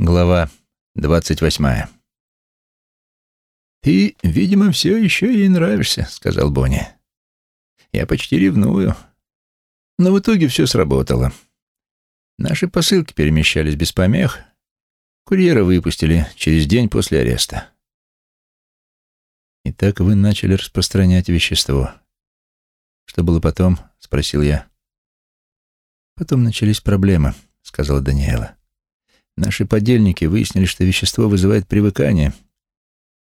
Глава двадцать восьмая. «Ты, видимо, все еще ей нравишься», — сказал Бонни. «Я почти ревную. Но в итоге все сработало. Наши посылки перемещались без помех. Курьера выпустили через день после ареста». «И так вы начали распространять вещество. Что было потом?» — спросил я. «Потом начались проблемы», — сказала Даниэла. Наши подельники выяснили, что вещество вызывает привыкание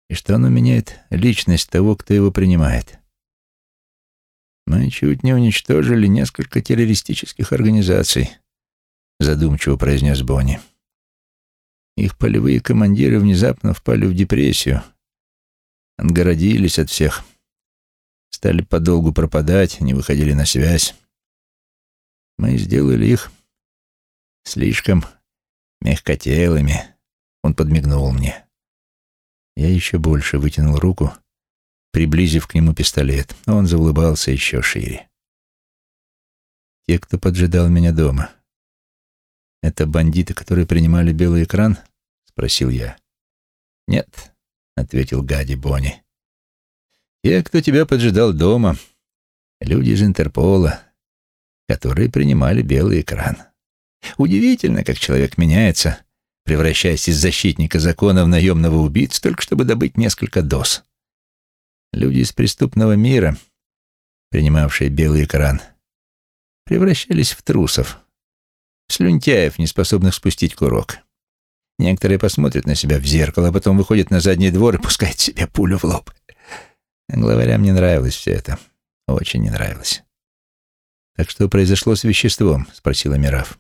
и что оно меняет личность того, кто его принимает. Мы чуть не уничтожили несколько террористических организаций, задумчиво произнес Бонни. Их полевые командиры внезапно впали в депрессию, отгородились от всех, стали подолгу пропадать, не выходили на связь. Мы сделали их слишком мягкотелыми. Он подмигнул мне. Я еще больше вытянул руку, приблизив к нему пистолет, но он заулыбался еще шире. Те, кто поджидал меня дома. Это бандиты, которые принимали белый экран? Спросил я. Нет, ответил Гади Бонни. Те, кто тебя поджидал дома, люди из Интерпола, которые принимали белый экран. Удивительно, как человек меняется, превращаясь из защитника закона в наемного убийцу, только чтобы добыть несколько доз. Люди из преступного мира, принимавшие белый экран, превращались в трусов, в слюнтяев, неспособных спустить курок. Некоторые посмотрят на себя в зеркало, а потом выходят на задний двор и пускают себе пулю в лоб. Главарям не нравилось все это. Очень не нравилось. «Так что произошло с веществом?» — спросила Мираф.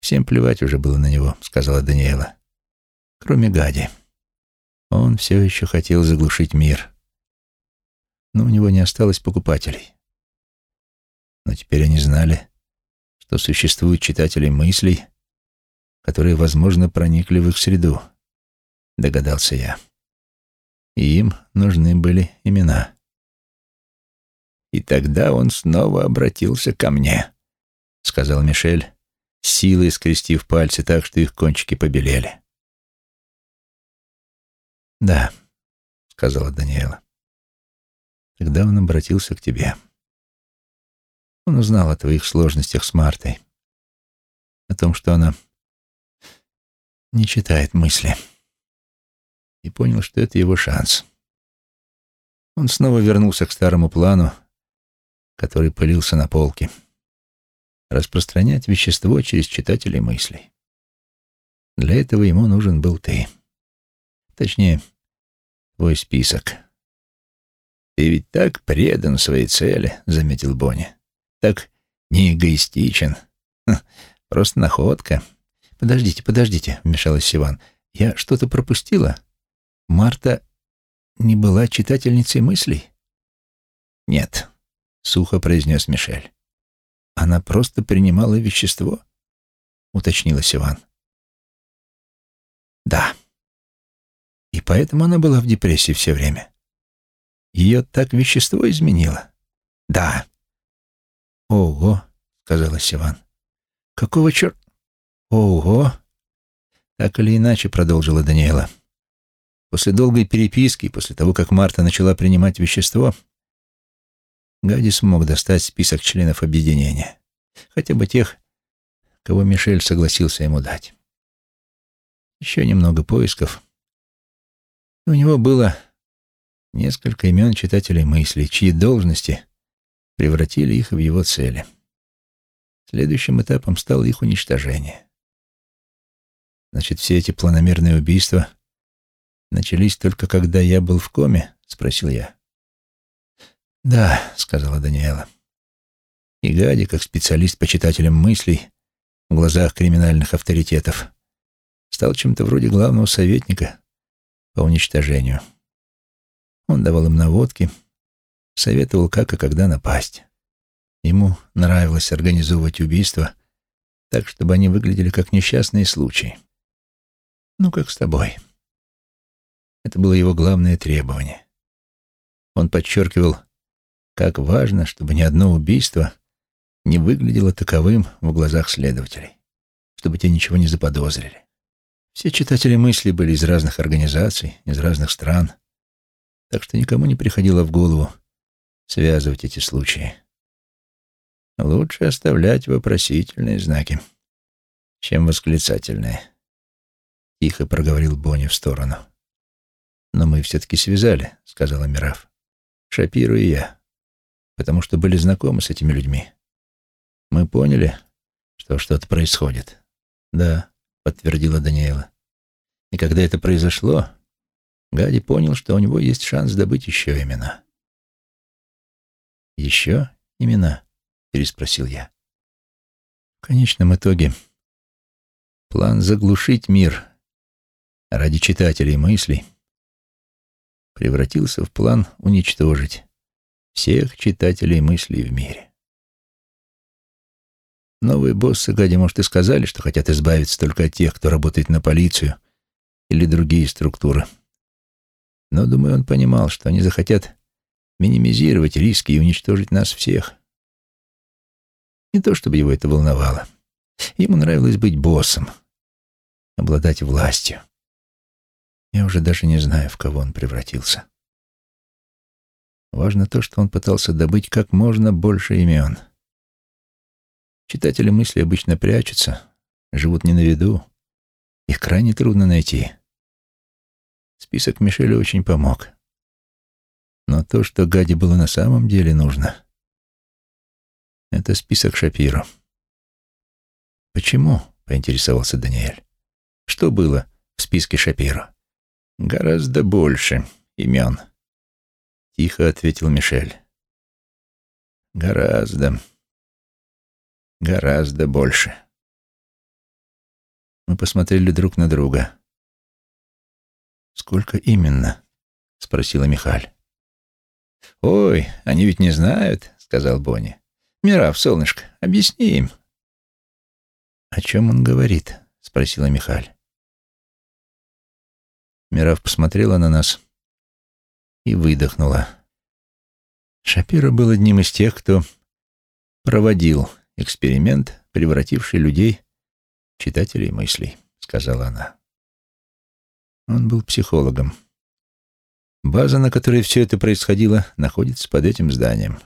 «Всем плевать уже было на него», — сказала Даниэла. «Кроме Гади. Он все еще хотел заглушить мир. Но у него не осталось покупателей. Но теперь они знали, что существуют читатели мыслей, которые, возможно, проникли в их среду, догадался я. И им нужны были имена. «И тогда он снова обратился ко мне», — сказал Мишель, силой скрестив пальцы так, что их кончики побелели. «Да», — сказала Даниэла. «Тогда он обратился к тебе. Он узнал о твоих сложностях с Мартой, о том, что она не читает мысли, и понял, что это его шанс. Он снова вернулся к старому плану, который пылился на полке распространять вещество через читателей мыслей. Для этого ему нужен был ты. Точнее, твой список. «Ты ведь так предан своей цели», — заметил Бонни. «Так неэгоистичен. Хм, просто находка». «Подождите, подождите», — вмешалась Сиван. «Я что-то пропустила? Марта не была читательницей мыслей?» «Нет», — сухо произнес Мишель. Она просто принимала вещество? Уточнила Сиван. Да. И поэтому она была в депрессии все время. Ее так вещество изменило? Да. Ого, сказала Сиван. Какого черт? Ого. Так или иначе, продолжила Даниэла. После долгой переписки, после того, как Марта начала принимать вещество, Гади смог достать список членов объединения, хотя бы тех, кого Мишель согласился ему дать. Еще немного поисков. И у него было несколько имен читателей мыслей, чьи должности превратили их в его цели. Следующим этапом стало их уничтожение. «Значит, все эти планомерные убийства начались только когда я был в коме?» — спросил я. «Да», — сказала Даниэла. И Гади, как специалист по читателям мыслей в глазах криминальных авторитетов, стал чем-то вроде главного советника по уничтожению. Он давал им наводки, советовал, как и когда напасть. Ему нравилось организовывать убийства так, чтобы они выглядели как несчастные случаи. Ну, как с тобой. Это было его главное требование. Он подчеркивал как важно, чтобы ни одно убийство не выглядело таковым в глазах следователей, чтобы те ничего не заподозрили. Все читатели мысли были из разных организаций, из разных стран, так что никому не приходило в голову связывать эти случаи. Лучше оставлять вопросительные знаки, чем восклицательные. Тихо проговорил Бонни в сторону. «Но мы все-таки связали», — сказала Мираф. «Шапиру и я, потому что были знакомы с этими людьми. Мы поняли, что что-то происходит». «Да», — подтвердила Даниэла. «И когда это произошло, Гади понял, что у него есть шанс добыть еще имена». «Еще имена?» — переспросил я. В конечном итоге план заглушить мир ради читателей мыслей превратился в план уничтожить всех читателей мыслей в мире. Новые боссы Гади, может, и сказали, что хотят избавиться только от тех, кто работает на полицию или другие структуры. Но, думаю, он понимал, что они захотят минимизировать риски и уничтожить нас всех. Не то чтобы его это волновало. Ему нравилось быть боссом, обладать властью. Я уже даже не знаю, в кого он превратился. Важно то, что он пытался добыть как можно больше имен. Читатели мысли обычно прячутся, живут не на виду. Их крайне трудно найти. Список Мишеля очень помог. Но то, что Гаде было на самом деле нужно, это список Шапиро. «Почему?» — поинтересовался Даниэль. «Что было в списке Шапиро?» «Гораздо больше имен», — тихо ответил Мишель. «Гораздо, гораздо больше». Мы посмотрели друг на друга. «Сколько именно?» — спросила Михаль. «Ой, они ведь не знают», — сказал Бонни. «Мирав, солнышко, объясни им». «О чем он говорит?» — спросила Михаль. Мирав посмотрела на нас и выдохнула. Шапира был одним из тех, кто проводил эксперимент, превративший людей в читателей мыслей, сказала она. Он был психологом. База, на которой все это происходило, находится под этим зданием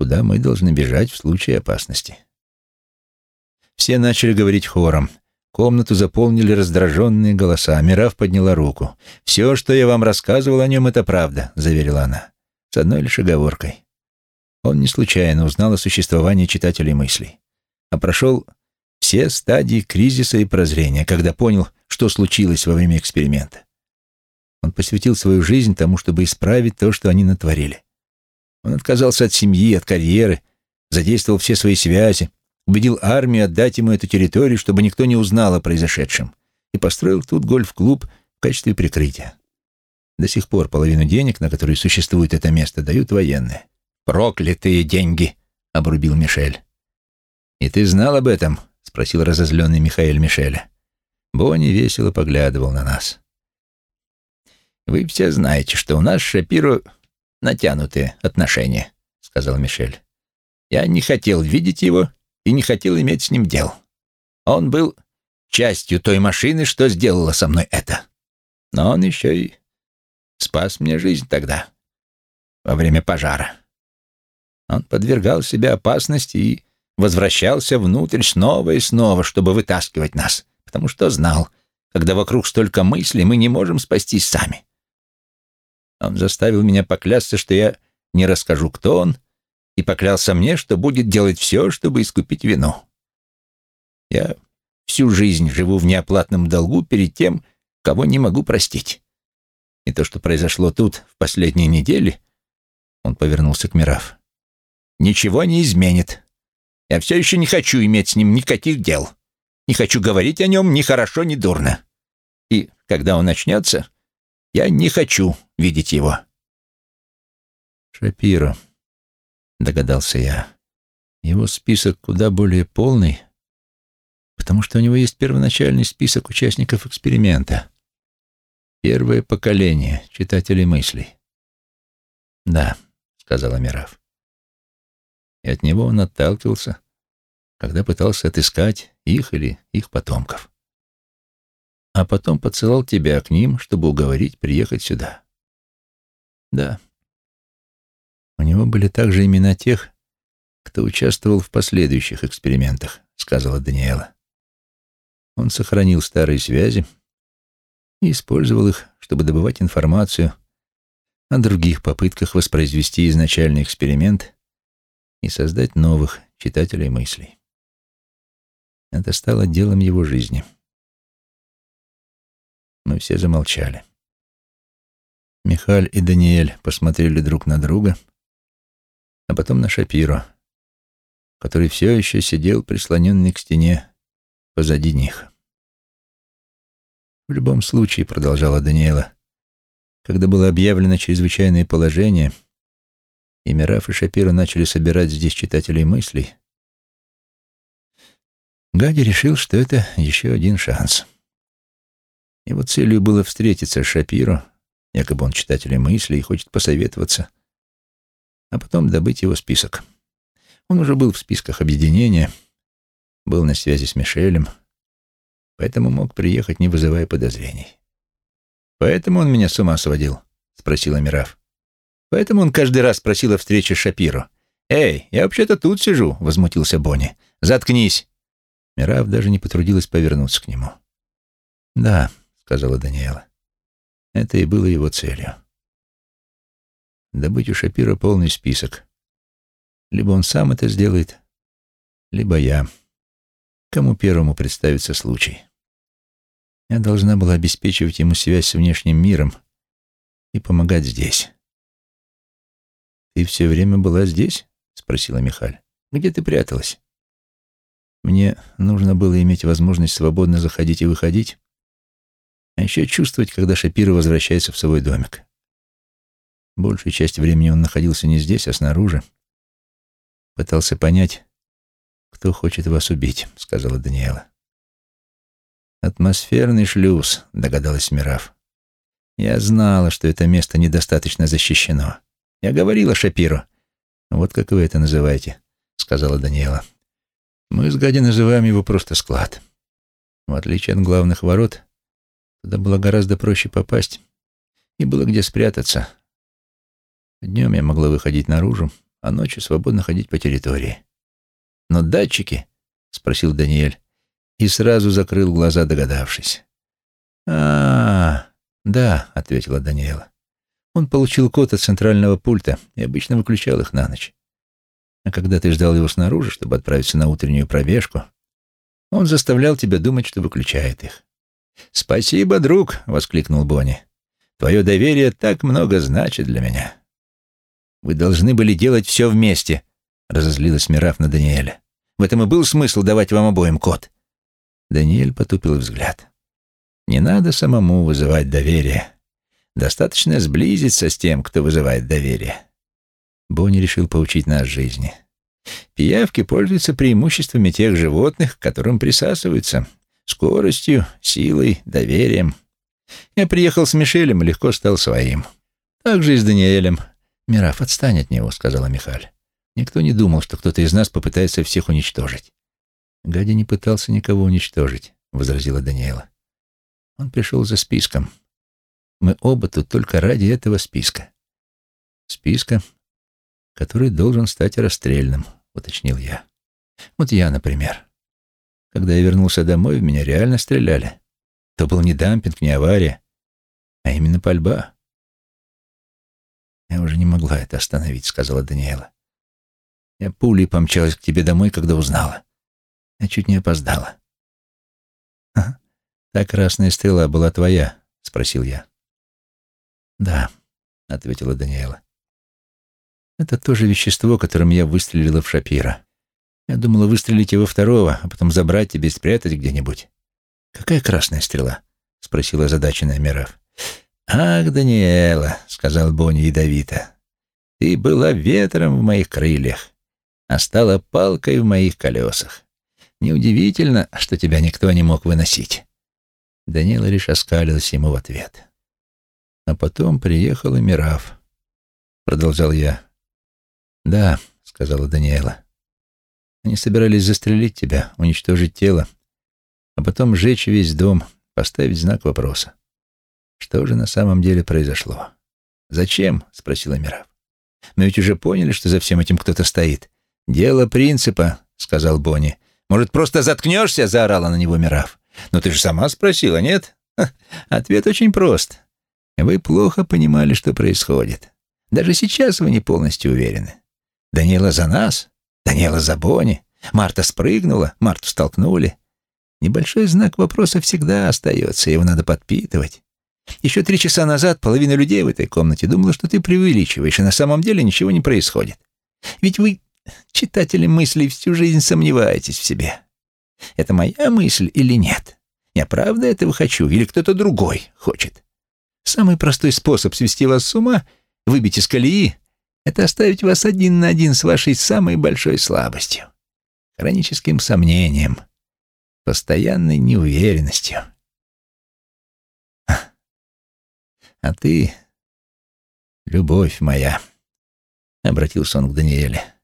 куда мы должны бежать в случае опасности. Все начали говорить хором. Комнату заполнили раздраженные голоса. Мирав подняла руку. «Все, что я вам рассказывал о нем, это правда», — заверила она. С одной лишь оговоркой. Он не случайно узнал о существовании читателей мыслей, а прошел все стадии кризиса и прозрения, когда понял, что случилось во время эксперимента. Он посвятил свою жизнь тому, чтобы исправить то, что они натворили. Он отказался от семьи, от карьеры, задействовал все свои связи, убедил армию отдать ему эту территорию, чтобы никто не узнал о произошедшем, и построил тут гольф-клуб в качестве прикрытия. До сих пор половину денег, на которые существует это место, дают военные. «Проклятые деньги!» — обрубил Мишель. «И ты знал об этом?» — спросил разозленный Михаил Мишеля. Бонни весело поглядывал на нас. «Вы все знаете, что у нас Шапиро натянутые отношения», — сказал Мишель. «Я не хотел видеть его и не хотел иметь с ним дел. Он был частью той машины, что сделала со мной это. Но он еще и спас мне жизнь тогда, во время пожара. Он подвергал себя опасности и возвращался внутрь снова и снова, чтобы вытаскивать нас, потому что знал, когда вокруг столько мыслей, мы не можем спастись сами. Он заставил меня поклясться, что я не расскажу, кто он, и поклялся мне, что будет делать все, чтобы искупить вину. Я всю жизнь живу в неоплатном долгу перед тем, кого не могу простить. И то, что произошло тут в последние недели, он повернулся к Мираф, ничего не изменит. Я все еще не хочу иметь с ним никаких дел. Не хочу говорить о нем ни хорошо, ни дурно. И когда он начнется, я не хочу видеть его. Шапиро, догадался я. Его список куда более полный, потому что у него есть первоначальный список участников эксперимента. Первое поколение читателей мыслей. Да, сказала Мираф. И от него он отталкивался, когда пытался отыскать их или их потомков. а потом поцелал тебя к ним, чтобы уговорить приехать сюда. Да. У него были также имена тех, кто участвовал в последующих экспериментах, сказала Даниэла. Он сохранил старые связи и использовал их, чтобы добывать информацию о других попытках воспроизвести изначальный эксперимент и создать новых читателей мыслей. Это стало делом его жизни. Мы все замолчали. Михаль и Даниэль посмотрели друг на друга, а потом на Шапиро, который все еще сидел прислоненный к стене позади них. В любом случае, продолжала Даниэла, когда было объявлено чрезвычайное положение, и Мираф и Шапиро начали собирать здесь читателей мыслей, Гади решил, что это еще один шанс. Его целью было встретиться с Шапиро, якобы он читатель мыслей и хочет посоветоваться, а потом добыть его список. Он уже был в списках объединения, был на связи с Мишелем, поэтому мог приехать, не вызывая подозрений. «Поэтому он меня с ума сводил?» — спросила Мираф. «Поэтому он каждый раз просил о встрече с Шапиро. «Эй, я вообще-то тут сижу», — возмутился Бонни. «Заткнись!» Мираф даже не потрудилась повернуться к нему. «Да», — сказала Даниэла, — «это и было его целью. Добыть у Шапира полный список. Либо он сам это сделает, либо я. Кому первому представится случай. Я должна была обеспечивать ему связь с внешним миром и помогать здесь». «Ты все время была здесь?» — спросила Михаль. «Где ты пряталась?» Мне нужно было иметь возможность свободно заходить и выходить, а еще чувствовать, когда Шапира возвращается в свой домик. Большую часть времени он находился не здесь, а снаружи. Пытался понять, кто хочет вас убить, — сказала Даниэла. «Атмосферный шлюз», — догадалась Мираф. «Я знала, что это место недостаточно защищено. Я говорила Шапиру. Вот как вы это называете», — сказала Даниэла. Мы с Гади называем его просто склад. В отличие от главных ворот, туда было гораздо проще попасть, и было где спрятаться. Днем я могла выходить наружу, а ночью свободно ходить по территории. «Но датчики?» — спросил Даниэль, и сразу закрыл глаза, догадавшись. а, -а, -а да», — ответила Даниэла. Он получил код от центрального пульта и обычно выключал их на ночь. А когда ты ждал его снаружи, чтобы отправиться на утреннюю пробежку, он заставлял тебя думать, что выключает их. «Спасибо, друг!» — воскликнул Бонни. «Твое доверие так много значит для меня». «Вы должны были делать все вместе», — разозлилась Мираф на Даниэля. «В этом и был смысл давать вам обоим код». Даниэль потупил взгляд. «Не надо самому вызывать доверие. Достаточно сблизиться с тем, кто вызывает доверие. Бонни решил поучить нас жизни. Пиявки пользуются преимуществами тех животных, к которым присасываются. Скоростью, силой, доверием. Я приехал с Мишелем и легко стал своим. Так же и с Даниэлем. «Мираф, отстань от него», — сказала Михаль. «Никто не думал, что кто-то из нас попытается всех уничтожить». «Гади не пытался никого уничтожить», — возразила Даниэла. «Он пришел за списком. Мы оба тут только ради этого списка». «Списка, который должен стать расстрельным», — уточнил я. «Вот я, например. Когда я вернулся домой, в меня реально стреляли. То был не дампинг, не авария, а именно пальба». «Я уже не могла это остановить», — сказала Даниэла. «Я пулей помчалась к тебе домой, когда узнала. Я чуть не опоздала». «Та красная стрела была твоя?» — спросил я. «Да», — ответила Даниэла. Это то же вещество, которым я выстрелила в Шапира. Я думала выстрелить его второго, а потом забрать тебя и спрятать где-нибудь. Какая красная стрела? спросила озадаченная Мираф. Ах, Даниэла, сказал Бонни ядовито. Ты была ветром в моих крыльях, а стала палкой в моих колесах. Неудивительно, что тебя никто не мог выносить. Даниэла лишь оскалилась ему в ответ. А потом приехала Мираф, продолжал я. «Да», — сказала Даниэла. «Они собирались застрелить тебя, уничтожить тело, а потом сжечь весь дом поставить знак вопроса. Что же на самом деле произошло? «Зачем?» — спросила Мирав. «Мы ведь уже поняли, что за всем этим кто-то стоит. Дело принципа», — сказал Бонни. «Может, просто заткнешься?» — заорала на него Мирав. «Но ты же сама спросила, нет?» Ха, «Ответ очень прост. Вы плохо понимали, что происходит. Даже сейчас вы не полностью уверены. Даниэла за нас, Даниэла за Бонни. Марта спрыгнула, Марту столкнули. Небольшой знак вопроса всегда остается, его надо подпитывать. Еще три часа назад половина людей в этой комнате думала, что ты преувеличиваешь, и на самом деле ничего не происходит. Ведь вы, читатели мыслей, всю жизнь сомневаетесь в себе. Это моя мысль или нет? Я правда этого хочу или кто-то другой хочет? Самый простой способ свести вас с ума, выбить из колеи, это оставить вас один на один с вашей самой большой слабостью, хроническим сомнением, постоянной неуверенностью. А ты, любовь моя, — обратился он к Даниэле,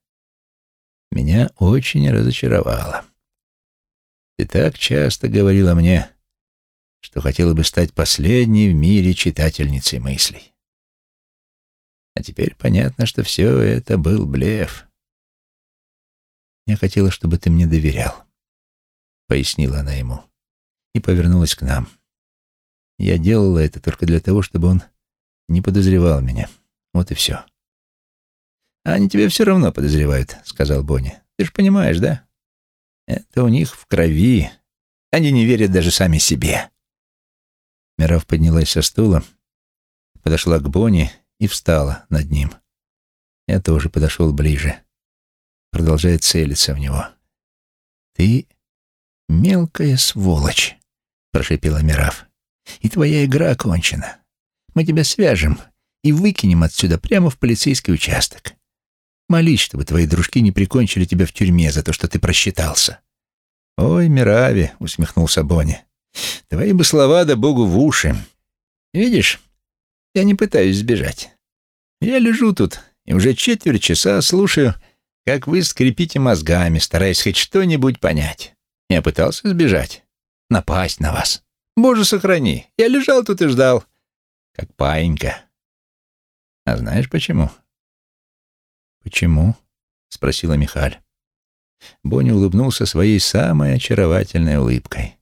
— меня очень разочаровала. Ты так часто говорила мне, что хотела бы стать последней в мире читательницей мыслей. А теперь понятно, что все это был блеф. Я хотела, чтобы ты мне доверял, — пояснила она ему, и повернулась к нам. Я делала это только для того, чтобы он не подозревал меня. Вот и все. «А они тебя все равно подозревают», — сказал Бонни. «Ты же понимаешь, да? Это у них в крови. Они не верят даже сами себе». Мирав поднялась со стула, подошла к Бонни и встала над ним. Я тоже подошел ближе, продолжая целиться в него. «Ты мелкая сволочь», — прошипела Мирав и твоя игра окончена. Мы тебя свяжем и выкинем отсюда прямо в полицейский участок. Молись, чтобы твои дружки не прикончили тебя в тюрьме за то, что ты просчитался». «Ой, Мирави», — усмехнулся Бонни, — «твои бы слова да богу в уши. Видишь, я не пытаюсь сбежать. Я лежу тут и уже четверть часа слушаю, как вы скрипите мозгами, стараясь хоть что-нибудь понять. Я пытался сбежать, напасть на вас. Боже, сохрани. Я лежал тут и ждал. Как паинька. А знаешь почему? Почему? Спросила Михаль. Бонни улыбнулся своей самой очаровательной улыбкой.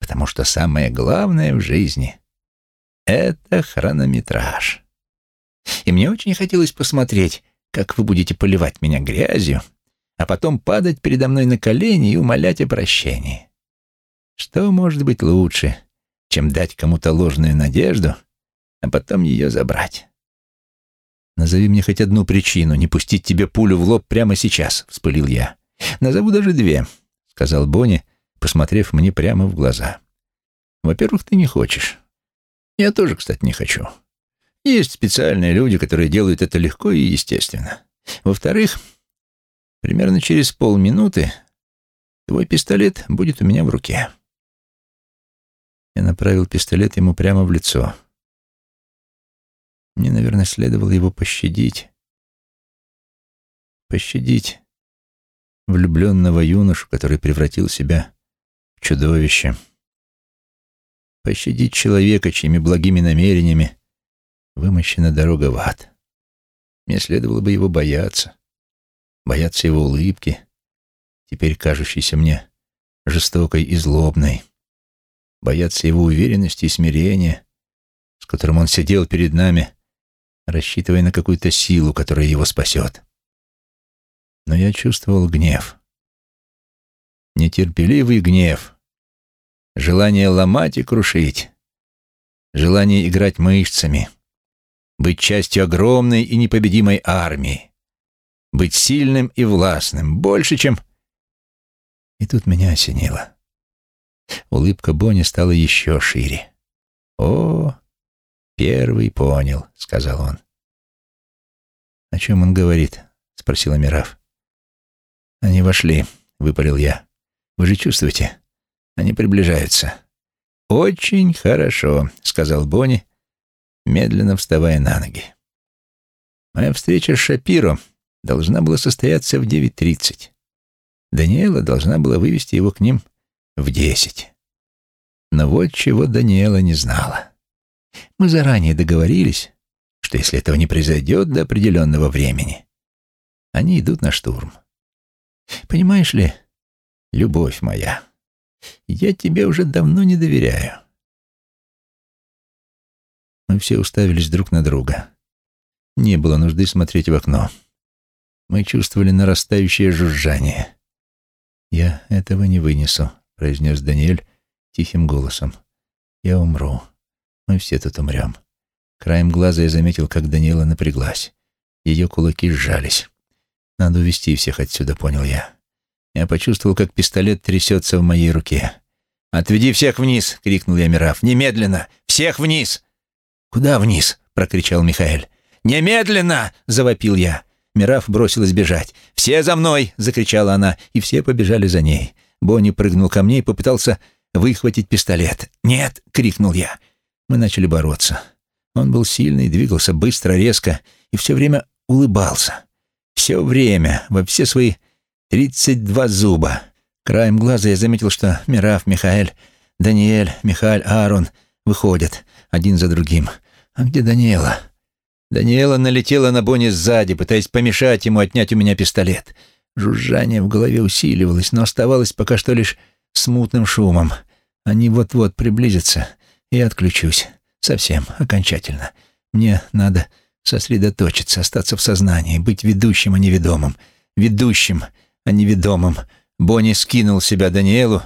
Потому что самое главное в жизни — это хронометраж. И мне очень хотелось посмотреть, как вы будете поливать меня грязью, а потом падать передо мной на колени и умолять о прощении. Что может быть лучше, чем дать кому-то ложную надежду, а потом ее забрать? «Назови мне хоть одну причину не пустить тебе пулю в лоб прямо сейчас», — вспылил я. «Назову даже две», — сказал Бонни, посмотрев мне прямо в глаза. «Во-первых, ты не хочешь. Я тоже, кстати, не хочу. Есть специальные люди, которые делают это легко и естественно. Во-вторых, примерно через полминуты твой пистолет будет у меня в руке». Я направил пистолет ему прямо в лицо. Мне, наверное, следовало его пощадить. Пощадить влюбленного юношу, который превратил себя в чудовище. Пощадить человека, чьими благими намерениями вымощена дорога в ад. Мне следовало бы его бояться, бояться его улыбки, теперь кажущейся мне жестокой и злобной бояться его уверенности и смирения, с которым он сидел перед нами, рассчитывая на какую-то силу, которая его спасет. Но я чувствовал гнев. Нетерпеливый гнев. Желание ломать и крушить. Желание играть мышцами. Быть частью огромной и непобедимой армии. Быть сильным и властным. Больше, чем... И тут меня осенило. Улыбка Бонни стала еще шире. «О, первый понял», — сказал он. «О чем он говорит?» — спросила Мираф. «Они вошли», — выпалил я. «Вы же чувствуете? Они приближаются». «Очень хорошо», — сказал Бонни, медленно вставая на ноги. «Моя встреча с Шапиро должна была состояться в 9.30. Даниэла должна была вывести его к ним в десять. Но вот чего Даниэла не знала. Мы заранее договорились, что если этого не произойдет до определенного времени, они идут на штурм. Понимаешь ли, любовь моя, я тебе уже давно не доверяю. Мы все уставились друг на друга. Не было нужды смотреть в окно. Мы чувствовали нарастающее жужжание. «Я этого не вынесу», — произнес Даниэль тихим голосом. «Я умру. Мы все тут умрем». Краем глаза я заметил, как Даниэла напряглась. Ее кулаки сжались. «Надо увести всех отсюда», — понял я. Я почувствовал, как пистолет трясется в моей руке. «Отведи всех вниз!» — крикнул я Мираф. «Немедленно! Всех вниз!» «Куда вниз?» — прокричал Михаэль. «Немедленно!» — завопил я. Мираф бросилась бежать. «Все за мной!» — закричала она, и все побежали за ней. Бонни прыгнул ко мне и попытался выхватить пистолет. «Нет!» — крикнул я. Мы начали бороться. Он был сильный, двигался быстро, резко и все время улыбался. Все время, во все свои тридцать два зуба. Краем глаза я заметил, что Мираф, Михаэль, Даниэль, Михаэль, Аарон выходят один за другим. А где Даниэла? Даниэла налетела на Бонни сзади, пытаясь помешать ему отнять у меня пистолет. Жужжание в голове усиливалось, но оставалось пока что лишь смутным шумом. Они вот-вот приблизятся, и отключусь. Совсем, окончательно. Мне надо сосредоточиться, остаться в сознании, быть ведущим, а не ведомым. Ведущим, а не ведомым. Бонни скинул себя Даниэлу,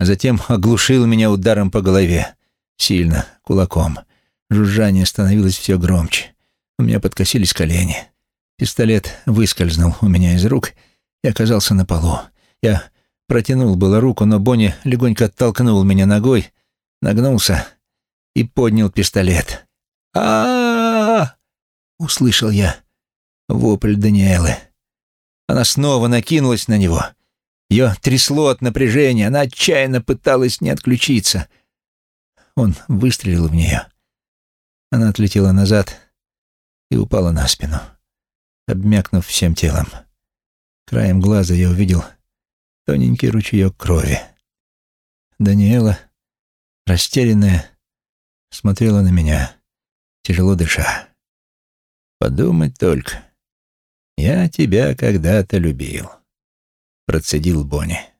а затем оглушил меня ударом по голове. Сильно, кулаком. Жужжание становилось все громче. У меня подкосились колени. Пистолет выскользнул у меня из рук и оказался на полу. Я протянул было руку, но Бонни легонько оттолкнул меня ногой, нагнулся и поднял пистолет. а, услышал я вопль Даниэлы. Она снова накинулась на него. Ее трясло от напряжения, она отчаянно пыталась не отключиться. Он выстрелил в нее. Она отлетела назад и упала на спину, обмякнув всем телом. Краем глаза я увидел тоненький ручеек крови. Даниэла, растерянная, смотрела на меня, тяжело дыша. «Подумать только, я тебя когда-то любил», — процедил Бонни.